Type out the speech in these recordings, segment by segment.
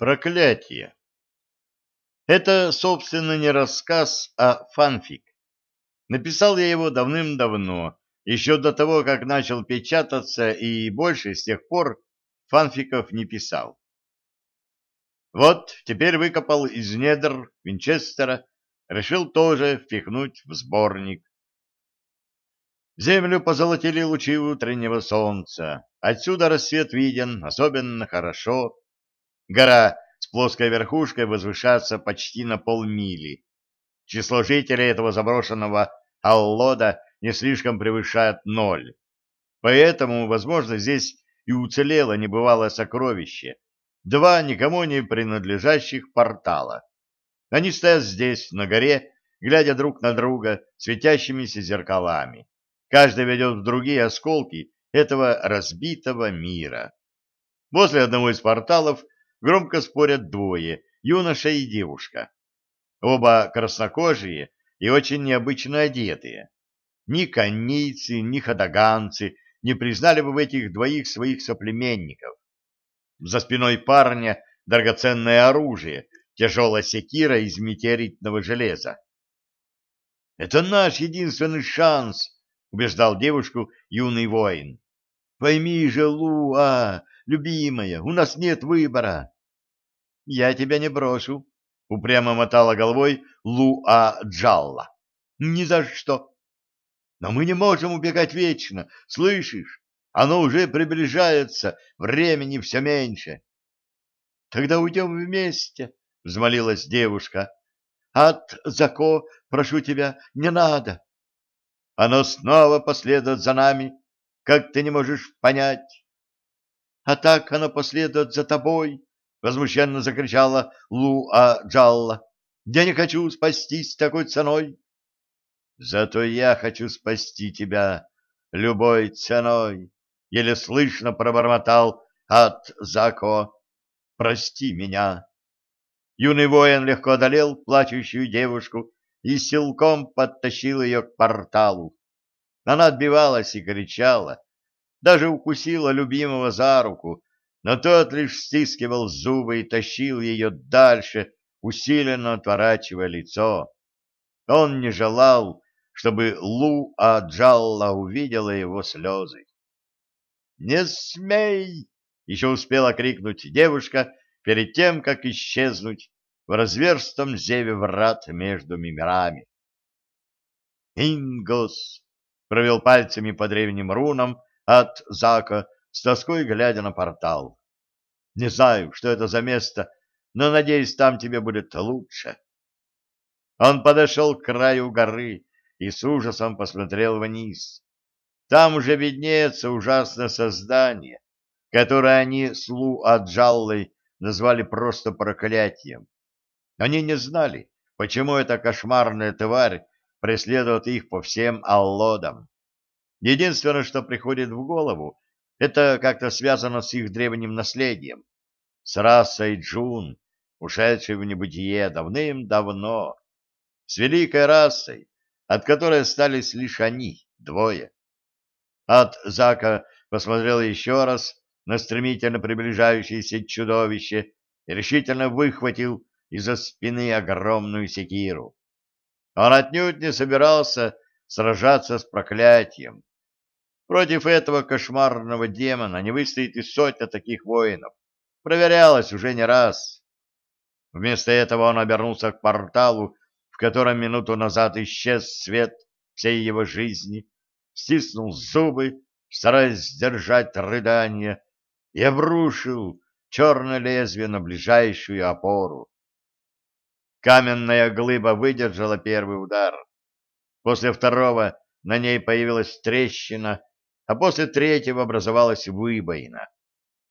Проклятие. Это, собственно, не рассказ, а фанфик. Написал я его давным-давно, еще до того, как начал печататься, и больше с тех пор фанфиков не писал. Вот, теперь выкопал из недр Винчестера, решил тоже впихнуть в сборник. Землю позолотили лучи утреннего солнца. Отсюда рассвет виден особенно хорошо. Гора с плоской верхушкой возвышается почти на полмили. Число жителей этого заброшенного Аллода не слишком превышает ноль. Поэтому, возможно, здесь и уцелело небывалое сокровище. Два никому не принадлежащих портала. Они стоят здесь, на горе, глядя друг на друга светящимися зеркалами. Каждый ведет в другие осколки этого разбитого мира. Возле одного из порталов громко спорят двое, юноша и девушка. Оба краснокожие и очень необычно одетые. Ни конницы, ни хадаганцы не признали бы в этих двоих своих соплеменников. За спиной парня драгоценное оружие, тяжелая секира из метеоритного железа. «Это наш единственный шанс», — убеждал девушку юный воин. «Пойми же, Луа, любимая, у нас нет выбора. — Я тебя не брошу, — упрямо мотала головой Луа Джалла. — Ни за что. Но мы не можем убегать вечно, слышишь? Оно уже приближается, времени все меньше. — Тогда уйдем вместе, — взмолилась девушка. — От Зако, прошу тебя, не надо. Оно снова последует за нами, как ты не можешь понять. А так оно последует за тобой, — возмущенно закричала Луа Джалла. — Я не хочу спастись такой ценой. — Зато я хочу спасти тебя любой ценой, — еле слышно пробормотал от Зако. — Прости меня. Юный воин легко одолел плачущую девушку и силком подтащил ее к порталу. Она отбивалась и кричала, даже укусила любимого за руку, но тот лишь стискивал зубы и тащил ее дальше, усиленно отворачивая лицо. Он не желал, чтобы Лу Аджалла увидела его слезы. «Не смей!» — еще успела крикнуть девушка перед тем, как исчезнуть в разверстом зеве врат между мирами. «Ингос!» — провел пальцами по древним рунам, от Зака, с тоской глядя на портал. «Не знаю, что это за место, но, надеюсь, там тебе будет лучше». Он подошел к краю горы и с ужасом посмотрел вниз. Там уже виднеется ужасное создание, которое они с Лу Аджаллой назвали просто проклятием. Они не знали, почему эта кошмарная тварь преследует их по всем аллодам. Единственное, что приходит в голову, это как-то связано с их древним наследием, с расой Джун, ушедшей в небытие давным-давно, с великой расой, от которой остались лишь они, двое. От Зака посмотрел еще раз на стремительно приближающееся чудовище и решительно выхватил из-за спины огромную секиру. Он отнюдь не собирался сражаться с проклятием. Против этого кошмарного демона не выстоит и сотня таких воинов. Проверялось уже не раз. Вместо этого он обернулся к порталу, в котором минуту назад исчез свет всей его жизни, стиснул зубы, стараясь сдержать рыдание, и обрушил черное лезвие на ближайшую опору. Каменная глыба выдержала первый удар. После второго на ней появилась трещина, а после третьего образовалась выбоина.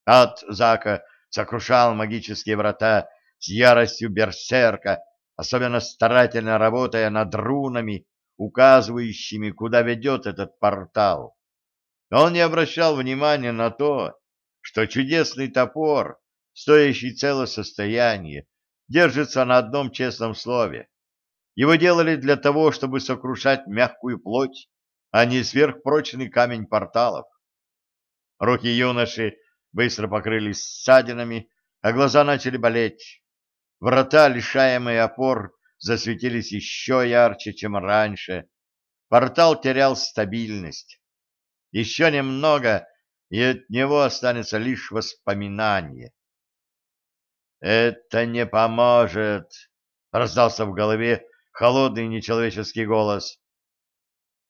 Ад Зака сокрушал магические врата с яростью берсерка, особенно старательно работая над рунами, указывающими, куда ведет этот портал. Он не обращал внимания на то, что чудесный топор, стоящий целое состояние, держится на одном честном слове. Его делали для того, чтобы сокрушать мягкую плоть, а не сверхпрочный камень порталов. Руки юноши быстро покрылись ссадинами, а глаза начали болеть. Врата, лишаемые опор, засветились еще ярче, чем раньше. Портал терял стабильность. Еще немного, и от него останется лишь воспоминание. «Это не поможет!» — раздался в голове холодный нечеловеческий голос.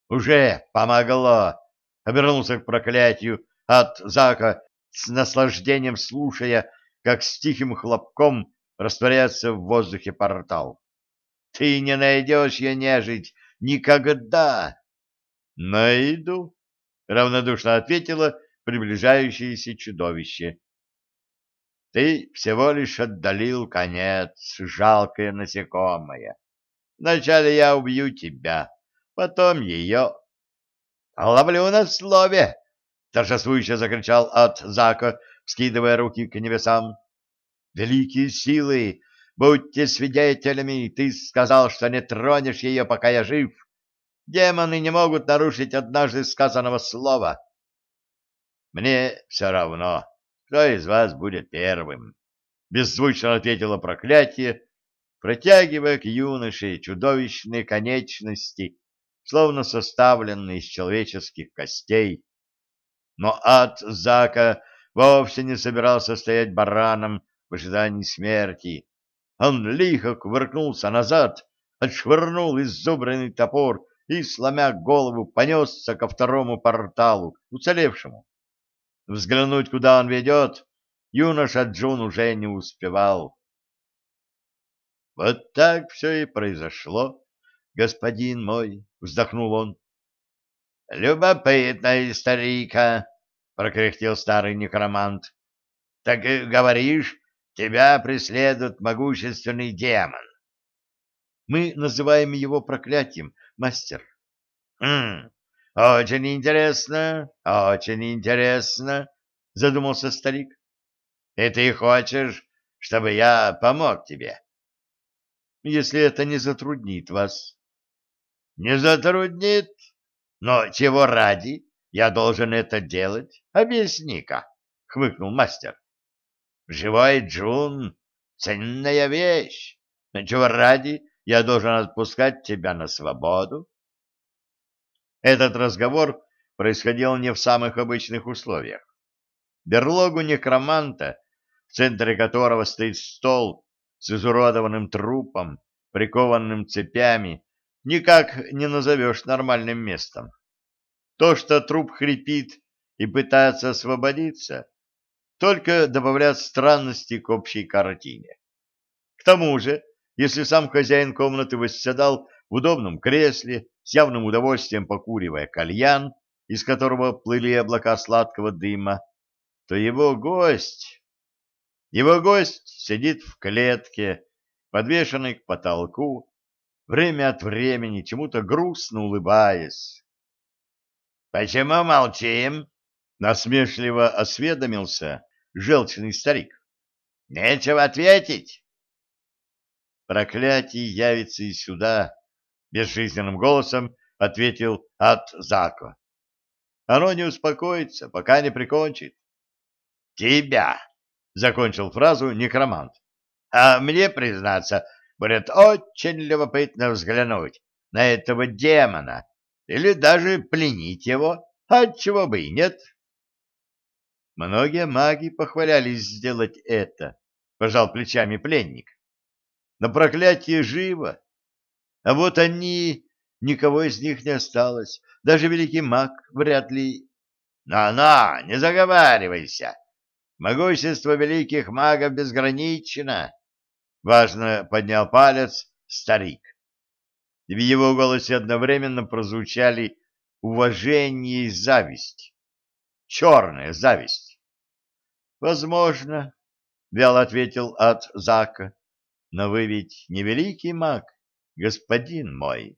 «Уже помогло!» — обернулся к проклятию от Зака, с наслаждением слушая, как с тихим хлопком растворяется в воздухе портал. «Ты не найдешь я нежить никогда!» «Найду!» — равнодушно ответило приближающееся чудовище. Ты всего лишь отдалил конец, жалкое насекомое. Вначале я убью тебя, потом ее. — Ловлю на слове! — торжествующе закричал от Зака, скидывая руки к небесам. — Великие силы! Будьте свидетелями! Ты сказал, что не тронешь ее, пока я жив. Демоны не могут нарушить однажды сказанного слова. — Мне все равно, кто из вас будет первым? Беззвучно ответило проклятие, протягивая к юноше чудовищные конечности, словно составленные из человеческих костей. Но ад Зака вовсе не собирался стоять бараном в ожидании смерти. Он лихо кувыркнулся назад, отшвырнул изубренный топор и, сломя голову, понесся ко второму порталу, уцелевшему. Взглянуть, куда он ведет, юноша Джун уже не успевал. Вот так все и произошло, господин мой, вздохнул он. Любопытная старика, прокряхтел старый некромант. Так говоришь, тебя преследует могущественный демон. Мы называем его проклятием, мастер. Хм, очень интересно, очень интересно, задумался старик. И ты хочешь, чтобы я помог тебе? Если это не затруднит вас. Не затруднит? Но чего ради я должен это делать? Объясни-ка, хмыкнул мастер. Живой Джун — ценная вещь. Но чего ради я должен отпускать тебя на свободу? Этот разговор происходил не в самых обычных условиях. Берлогу некроманта, в центре которого стоит стол с изуродованным трупом, прикованным цепями, никак не назовешь нормальным местом. То, что труп хрипит и пытается освободиться, только добавляет странности к общей картине. К тому же, если сам хозяин комнаты восседал в удобном кресле, с явным удовольствием покуривая кальян, из которого плыли облака сладкого дыма, то его гость... Его гость сидит в клетке, подвешенной к потолку, время от времени чему-то грустно улыбаясь. — Почему молчим? — насмешливо осведомился желчный старик. — Нечего ответить. — Проклятие явится и сюда, — безжизненным голосом ответил от Зако. Оно не успокоится, пока не прикончит. — Тебя! — закончил фразу некромант. — А мне, признаться, будет очень любопытно взглянуть на этого демона или даже пленить его, отчего бы и нет. Многие маги похвалялись сделать это, — пожал плечами пленник. Но проклятие живо, а вот они, никого из них не осталось. Даже великий маг вряд ли... «На-на, не заговаривайся! Могущество великих магов безгранично!» Важно поднял палец старик. В его голосе одновременно прозвучали уважение и зависть. Черная зависть. «Возможно», — вяло ответил от Зака, — «но вы ведь не великий маг» господин мой.